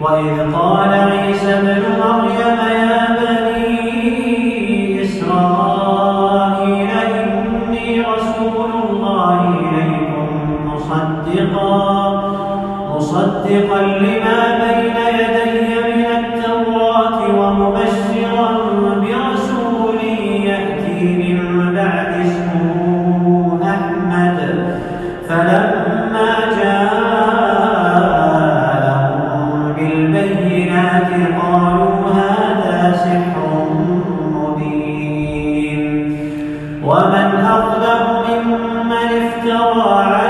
وإذ قال عيسى ابن مريم يا بني إسرائيل إني رسول الله إليكم مصدقا مصدقا لما ومن أظلم ممن افترى على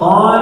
طالب